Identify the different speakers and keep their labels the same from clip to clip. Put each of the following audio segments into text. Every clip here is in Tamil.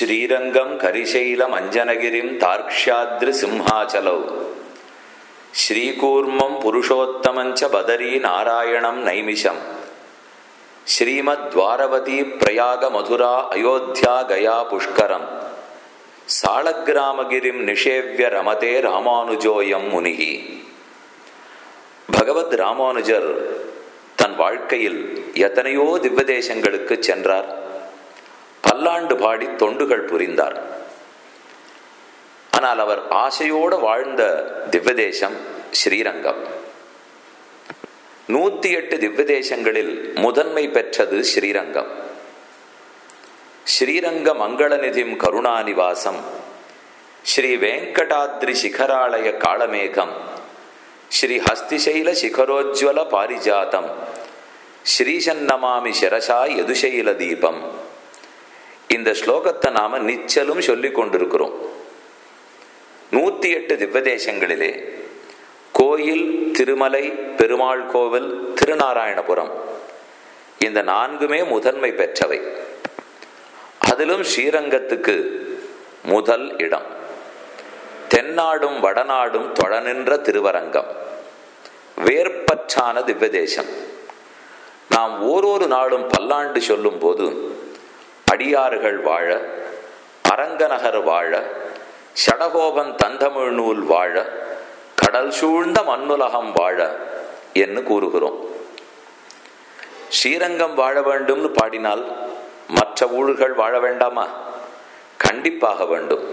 Speaker 1: ஸ்ரீரங்கம் கரிசைலம் அஞ்சனகிரிம் தார்க்ஷாத்ரி சிம்ஹாச்சலௌ. ஸ்ரீகூர்மம் புருஷோத்தமஞ்ச பதரி நாராயணம் நைமிஷம். ஸ்ரீமத் துவாரவதி பிரயாக மதுரா அயோத்தியா கயா புஷ்கரம். சாளக்கிராமகிரிம் நிஷேவ்ய ரமதே ராமானுஜோயம் முனிகி. பகவத் ராமானுஜர் தன் வாழ்க்கையில் எத்தனையோ திவ்வதேசங்களுக்கு சென்றார். பல்லாண்டு பாடி தொண்டுகள் புரிந்தார். ஆனால் அவர் ஆசையோடு வாழ்ந்த திவ்வதேசம் ஸ்ரீரங்கம். நூத்தி எட்டு திவ்வதேசங்களில் முதன்மை பெற்றது ஸ்ரீரங்கம். ஸ்ரீரங்க மங்களநிதிம் கருணாநிவாசம் ஸ்ரீ வேங்கடாத்ரி சிகராலய காளமேகம் ஸ்ரீ ஹஸ்திசைல சிகரோஜ்வல பாரிஜாதம் ஸ்ரீசன்னமாமி சிரசா யதுசைல தீபம் இந்த ஸ்லோகத்தை நாம நிச்சலும் சொல்லிக் கொண்டிருக்கிறோம். நூத்தி எட்டு திவ்வதேசங்களிலே கோயில் திருமலை பெருமாள் கோவில் திருநாராயணபுரம் இந்த நான்குமே முதன்மை பெற்றவை. அதிலும் ஸ்ரீரங்கத்துக்கு முதல் இடம். தென்னாடும் வடநாடும் தொழநின்ற திருவரங்கம். வேர்பற்றான திவ்வதேசம் நாம் ஓரொரு நாளும் பல்லாண்டு சொல்லும் போது அடியார்கள் வாழ அரங்கநகர் வாழ சடகோபன் தந்தமிழ் நூல் வாழ கடல் சூழ்ந்த மண்ணுலகம் வாழ என்று கூறுகிறோம். ஸ்ரீரங்கம் வாழ வேண்டும்னு பாடினால் மற்ற ஊழல்கள் வாழ வேண்டாமா? கண்டிப்பாக வேண்டும்.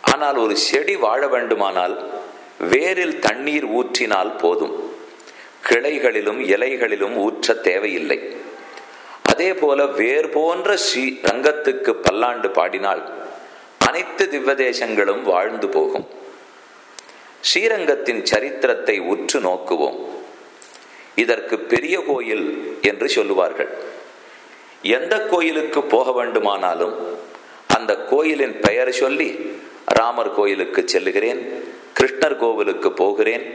Speaker 1: ஆனால் ஒரு செடி வாழ வேண்டுமானால் வேரில் தண்ணீர் ஊற்றினால் போதும். கிளைகளிலும் இலைகளிலும் ஊற்ற தேவையில்லை. அதே போல வேர் போன்ற ஸ்ரீ ரங்கத்துக்கு பல்லாண்டு பாடினால் அனைத்து திவ்வதேசங்களும் வாழ்ந்து போகும். ஸ்ரீரங்கத்தின் சரித்திரத்தை உற்று நோக்குவோம். இதற்கு பெரிய கோயில் என்று சொல்லுவார்கள். எந்த கோயிலுக்கு போக வேண்டுமானாலும் அந்த கோயிலின் பெயர் சொல்லி ராமர் கோயிலுக்கு செல்லுகிறேன் கிருஷ்ணர் கோவிலுக்கு போகிறேன்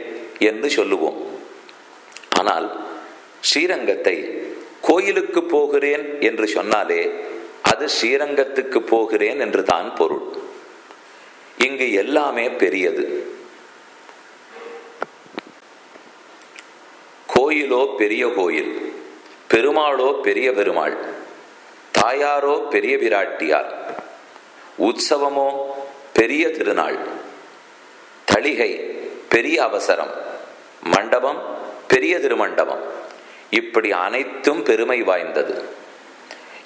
Speaker 1: என்று சொல்லுவோம். ஆனால் ஸ்ரீரங்கத்தை கோயிலுக்கு போகிறேன் என்று சொன்னாலே அது ஸ்ரீரங்கத்துக்கு போகிறேன் என்று தான் பொருள். இங்கு எல்லாமே பெரியது. கோயிலோ பெரிய கோயில் பெருமாளோ பெரிய பெருமாள் தாயாரோ பெரிய பிராட்டியார் உற்சவமோ பெரிய திருநாள் தளிகை பெரிய அவசரம் மண்டபம் பெரிய திருமண்டபம் இப்படி அனைத்தும் பெருமை வாய்ந்தது.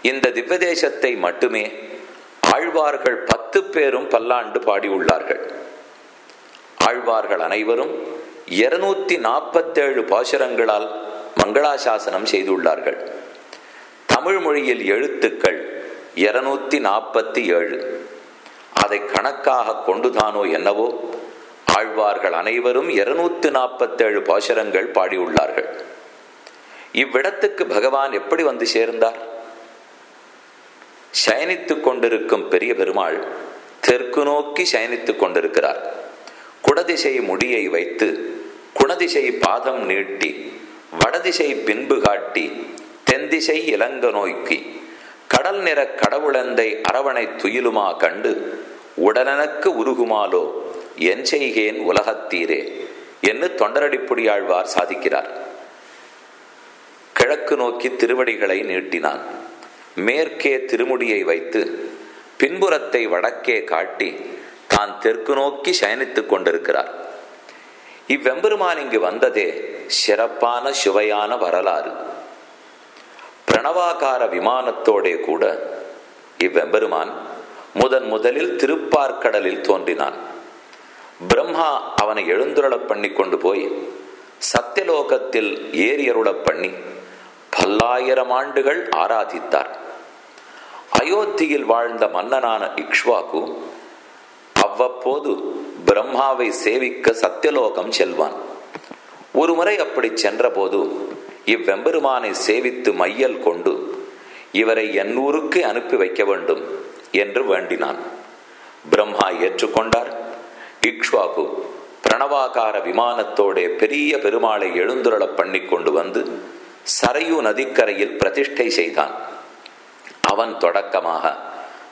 Speaker 1: இந்த திவ்வதேசத்தை மட்டுமே ஆழ்வார்கள் பத்து பேரும் பல்லாண்டு பாடியுள்ளார்கள். ஆழ்வார்கள் அனைவரும் இருநூத்தி நாற்பத்தேழு பாசுரங்களால் மங்களாசாசனம் செய்துள்ளார்கள். தமிழ் மொழியில் எழுத்துக்கள் இருநூத்தி நாற்பத்தி ஏழு அதை கணக்காக கொண்டுதானோ என்னவோ ஆழ்வார்கள் அனைவரும் இருநூத்தி நாற்பத்தேழு பாசுரங்கள் பாடியுள்ளார்கள். இவ்விடத்துக்கு பகவான் எப்படி வந்து சேர்ந்தார்? சயனித்துக் கொண்டிருக்கும் பெரிய பெருமாள் தெற்கு நோக்கி சயனித்துக் கொண்டிருக்கிறார். குடதிசை முடியை வைத்து குணதிசை பாதம் நீட்டி வடதிசை பின்பு காட்டி தென்திசை இளங்க நோக்கி கடல் நிற கடவுளந்தை அரவணை துயிலுமா கண்டு உடனனுக்கு உருகுமாலோ என் செய்கேன் உலகத்தீரே என்று தொண்டரடிப்புடியாழ்வார் சாதிக்கிறார். கிழக்கு நோக்கி திருவடிகளை நீட்டினான். மேற்கே திருமுடியை வைத்து பின்புறத்தை வடக்கே காட்டி தான் தெற்கு நோக்கி சயனித்துக் கொண்டிருக்கிறார். இவ்வெம்பெருமான் இங்கு வந்ததே சிறப்பான சுவையான வரலாறு. பிரணவாகார விமானத்தோடே கூட இவ்வெம்பெருமான் முதன் முதலில் திருப்பார்க்கடலில் தோன்றினான். பிரம்மா அவனை எழுந்துருளப் பண்ணி கொண்டு போய் சத்தியலோகத்தில் ஏறியருளப் பண்ணி பல்லாயிரம் ஆண்டுகள் ஆராதித்தார். அயோத்தியில் வாழ்ந்த மன்னனான இக்ஷ்வாக்கு அவ்வப்போது பிரம்மாவை சேவிக்க சத்தியலோகம் செல்வான். ஒருமுறை அப்படி சென்றபோது இவ்வெம்பெருமானை சேவித்து மையல் கொண்டு இவரை எண்ணூருக்கு அனுப்பி வைக்க வேண்டும் என்று வேண்டினான். பிரம்மா ஏற்றுக்கொண்டார். இக்ஷ்வாகு பிரணவாகார விமானத்தோட பெரிய பெருமாளை எழுந்துரள பண்ணி கொண்டு வந்து சரையு நதிக்கரையில் பிரதிஷ்டை செய்தான். அவன் தொடக்கமாக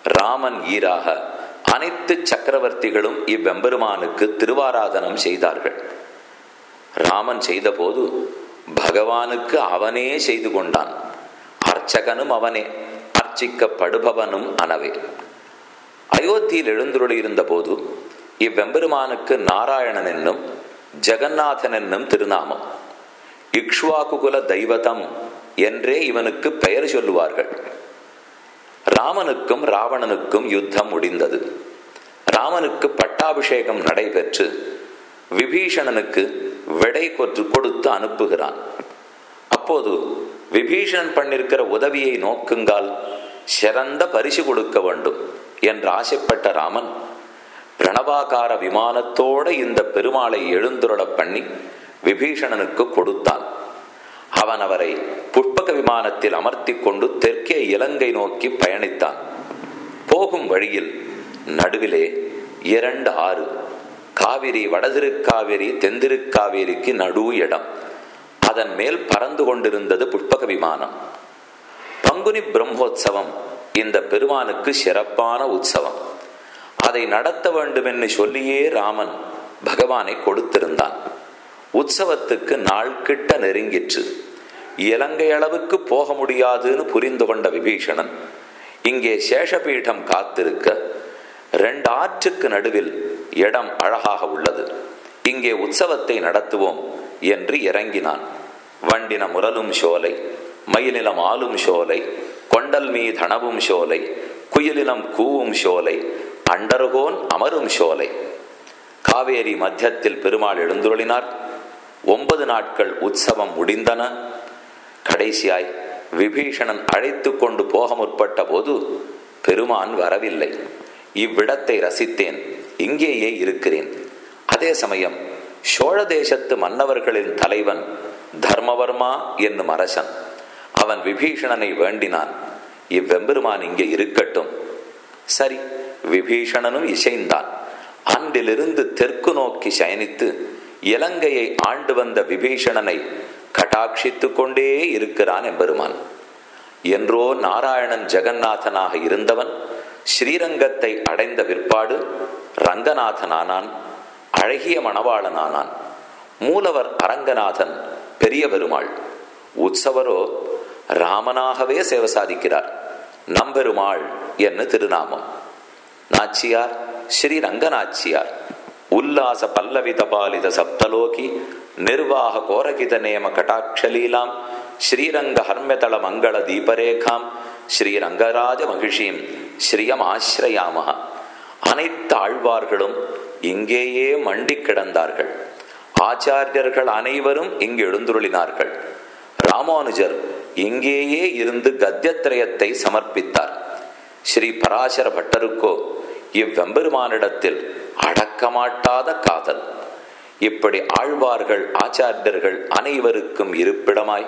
Speaker 1: ராமன் ஈராக அனைத்து சக்கரவர்த்திகளும் இவ்வெம்பெருமானுக்கு திருவாராதனம் செய்தார்கள். ராமன் செய்தபோது பகவானுக்கு அவனே செய்து கொண்டான். அர்ச்சகனும் அவனே அர்ச்சிக்கப்படுபவனும் அனவே. அயோத்தியில் எழுந்துருளியிருந்த போது இவ்வெம்பெருமானுக்கு நாராயணன் என்னும் ஜெகநாதன் என்னும் திருநாமம். இக்ஷ்வாகுகுல தெய்வதம் என்றே இவனுக்கு பெயர் சொல்லுவார்கள். ராமனுக்கும் ராவணனுக்கும் யுத்தம் முடிந்தது. ராமனுக்கு பட்டாபிஷேகம் நடைபெற்று விபீஷணனுக்கு விடை கொற்று கொடுத்து அனுப்புகிறான். அப்போது விபீஷணன் பண்ணிருக்கிற உதவியை நோக்குங்கால் சிறந்த பரிசு கொடுக்க வேண்டும் என்று ஆசைப்பட்ட ராமன் பிரணவாகார விமானத்தோட இந்த பெருமாளை எழுந்துருள பண்ணி விபீஷணனுக்கு கொடுத்தான் அவன் அவரை புஷ்பக விமானத்தில் அமர்த்தி கொண்டு தெற்கே இலங்கை நோக்கி பயணித்தான். போகும் வழியில் நடுவிலே இரண்டு ஆறு காவிரி வடதிருக்காவேரி தென்திருக்காவேரிக்கு நடு இடம். அதன் மேல் பறந்து கொண்டிருந்தது புஷ்பக விமானம். பங்குனி பிரம்மோத்சவம் இந்த பெருமானுக்கு சிறப்பான உற்சவம். அதை நடத்த வேண்டுமென்று சொல்லியே ராமன் பகவானை கொடுத்திருந்தான். உற்சவத்துக்கு நாள் கிட்ட நெருங்கிற்று. இலங்கை அளவுக்கு போக முடியாதுன்னு புரிந்து கொண்ட விபீஷணன் இங்கே சேஷபீடம் காத்திருக்க ரெண்டு ஆற்றுக்கு நடுவில் இடம் அழகாக உள்ளது. இங்கே உற்சவத்தை நடத்துவோம் என்று இறங்கினான். வண்டின முரலும் சோலை மயிலினம் ஆளும் சோலை கொண்டல் மீதனவும் சோலை குயிலினம் கூவும் சோலை அண்டருகோன் அமரும் சோலை. காவேரி மத்தியத்தில் பெருமாள் எழுந்துருளினார். ஒன்பது நாட்கள் உற்சவம் முடிந்தன. கடைசியாய் விபீஷணன் அழைத்து கொண்டு போக முற்பட்ட போது பெருமான் வரவில்லை. இவ்விடத்தை ரசித்தேன். இங்கேயே இருக்கிறேன். அதே சமயம் சோழ தேசத்து மன்னவர்களின் தலைவன் தர்மவர்மா என்னும் அரசன். அவன் விபீஷணனை வேண்டினான். இவ்வெம்பெருமான் இங்கே இருக்கட்டும். சரி விபீஷணனும் இசைந்தான். அன்றிலிருந்து தெற்கு நோக்கி சயனித்து இலங்கையை ஆண்டு வந்த விபீஷணனை கட்டாட்சித்து கொண்டே இருக்கிறான் எம்பெருமான். என்றோ நாராயணன் ஜெகநாதனாக இருந்தவன் ஸ்ரீரங்கத்தை அடைந்த பிற்பாடு ரங்கநாதனானான் அழகிய மணவாளனானான். மூலவர் அரங்கநாதன் பெரிய பெருமாள். உற்சவரோ ராமனாகவே சேவை சாதிக்கிறார். நம்பெருமாள் என்று திருநாமம். நாச்சியார் ஸ்ரீ உல்லாச பல்லவித பாலித சப்தலோகி நிர்வாக கோரகித நேம கட்டாட்சலீலாம் ஸ்ரீரங்க ஹர்மதள மங்கள தீபரேகாம் ஸ்ரீரங்கராஜ மகிழ்ச்சியும் ஸ்ரீயம் ஆசிரயாம அனைத்து ஆழ்வார்களும் இங்கேயே மண்டி கிடந்தார்கள். ஆச்சாரியர்கள் அனைவரும் இங்கு எழுந்துருளினார்கள். ராமானுஜர் இங்கேயே இருந்து கத்தியத்திரயத்தை சமர்ப்பித்தார். ஸ்ரீ பராசர பட்டருக்கோ இவ்வெம்பெருமானிடத்தில் அடக்கமாட்டாத காதல். இப்படி ஆழ்வார்கள் ஆச்சாரியர்கள் அனைவருக்கும் இருப்பிடமாய்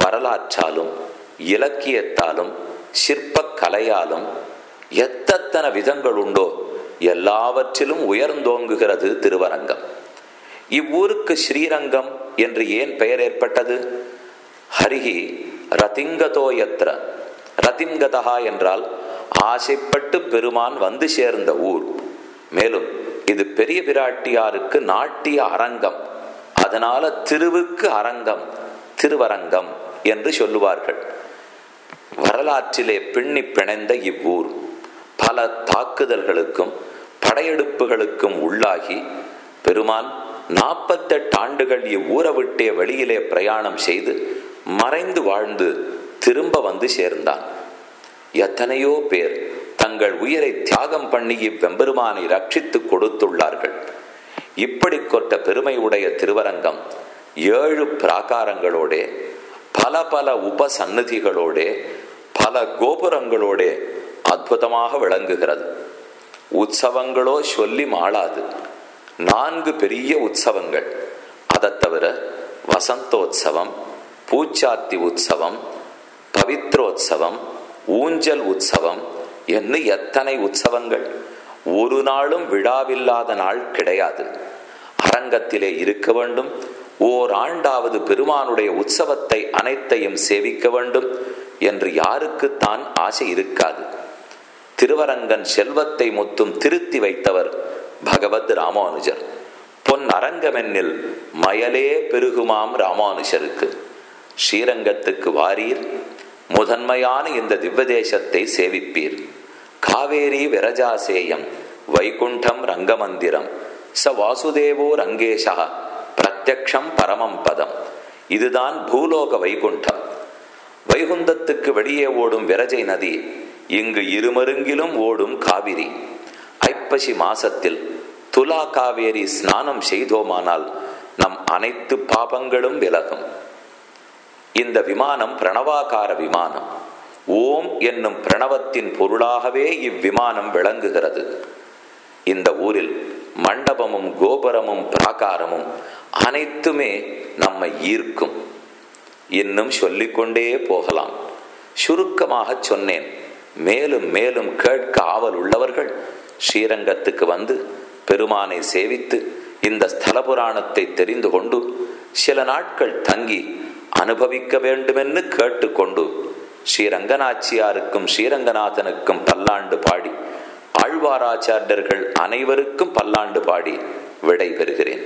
Speaker 1: வரலாற்றாலும் இலக்கியத்தாலும் சிற்பக் கலையாலும் எத்தத்தன விதங்கள் உண்டோ எல்லாவற்றிலும் உயர்ந்தோங்குகிறது திருவரங்கம். இவ்வூருக்கு ஸ்ரீரங்கம் என்று ஏன் பெயர் ஏற்பட்டது? ஹரிஹி ரதிங்கதோ எத்ர ரதிங்கதா என்றால் ஆசைப்பட்டு பெருமான் வந்து சேர்ந்த ஊர். மேலும் இது பெரிய பிராட்டியாருக்கு நாட்டிய அரங்கம். அதனால திருவுக்கு அரங்கம் திருவரங்கம் என்று சொல்லுவார்கள். வரலாற்றிலே பின்னி பிணைந்த இவ்வூர் பல தாக்குதல்களுக்கும் படையெடுப்புகளுக்கும் உள்ளாகி பெருமான் நாற்பத்தெட்டு ஆண்டுகள் இவ்வூரை விட்டே வெளியிலே பிரயாணம் செய்து மறைந்து வாழ்ந்து திரும்ப வந்து சேர்ந்தான். எத்தனையோ பேர் தங்கள் உயிரை தியாகம் பண்ணி இவ்வெம்பெருமானை ரட்சித்து கொடுத்துள்ளார்கள். இப்படி கொட்ட பெருமை உடைய திருவரங்கம் ஏழு பிராகாரங்களோடே பல பல உபசன்னதிகளோடே பல கோபுரங்களோடே அற்புதமாக விளங்குகிறது. உற்சவங்களோ சொல்லி மாளாது. நான்கு பெரிய உற்சவங்கள். அதை தவிர வசந்தோத்சவம் பூச்சாத்தி உற்சவம் பவித்ரோத்சவம் ஊஞ்சல் உற்சவம் என்று எத்தனை உற்சவங்கள். ஒரு நாளும் விழாவில்லாத நாள் கிடையாது. அரங்கத்திலே இருக்க வேண்டும். ஓர் ஆண்டாவது பெருமானுடைய உற்சவத்தை அனைத்தையும் சேவிக்க வேண்டும் என்று யாருக்குத்தான் ஆசை இருக்காது. திருவரங்கன் செல்வத்தை முத்தும் திருத்தி வைத்தவர் பகவத் ராமானுஜர். பொன் அரங்கமென்னில் மயலே பெருகுமாம் ராமானுஜருக்கு. ஸ்ரீரங்கத்துக்கு வாரீர். முதன்மையான இந்த திவ்வதேசத்தை சேவிப்பீர். காவேரி விரஜாசேயம் வைகுண்டம் ரங்கமந்திரம் ச வாசுதேவோ ரங்கேஷா பிரத்யக்ஷம் பரமம் பதம். இதுதான் பூலோக வைகுண்டம். வைகுந்தத்துக்கு வெளியே ஓடும் விரஜை நதி இங்கு இருமருங்கிலும் ஓடும் காவிரி. ஐப்பசி மாசத்தில் துலா காவேரி ஸ்நானம் செய்தோமானால் நம் அனைத்து பாபங்களும் விலகும். இந்த விமானம் பிரணவாகார விமானம். ஓம் என்னும் பிரணவத்தின் பொருளாகவே இவ்விமானம் விளங்குகிறது. இந்த ஊரில் மண்டபமும் கோபுரமும் பிராகாரமும் அனைத்துமே நம்மை ஈர்க்கும். இன்னும் சொல்லிக்கொண்டே போகலாம். சுருக்கமாக சொன்னேன். மேலும் மேலும் கேட்க ஆவல் உள்ளவர்கள் ஸ்ரீரங்கத்துக்கு வந்து பெருமானை சேவித்து இந்த ஸ்தல புராணத்தை தெரிந்து கொண்டு சில நாட்கள் தங்கி அனுபவிக்க வேண்டுமென்று கேட்டுக்கொண்டு ஸ்ரீரங்கநாச்சியாருக்கும் ஸ்ரீரங்கநாதனுக்கும் பல்லாண்டு பாடி ஆழ்வாராச்சாரியர்கள் அனைவருக்கும் பல்லாண்டு பாடி விடை பெறுகிறேன்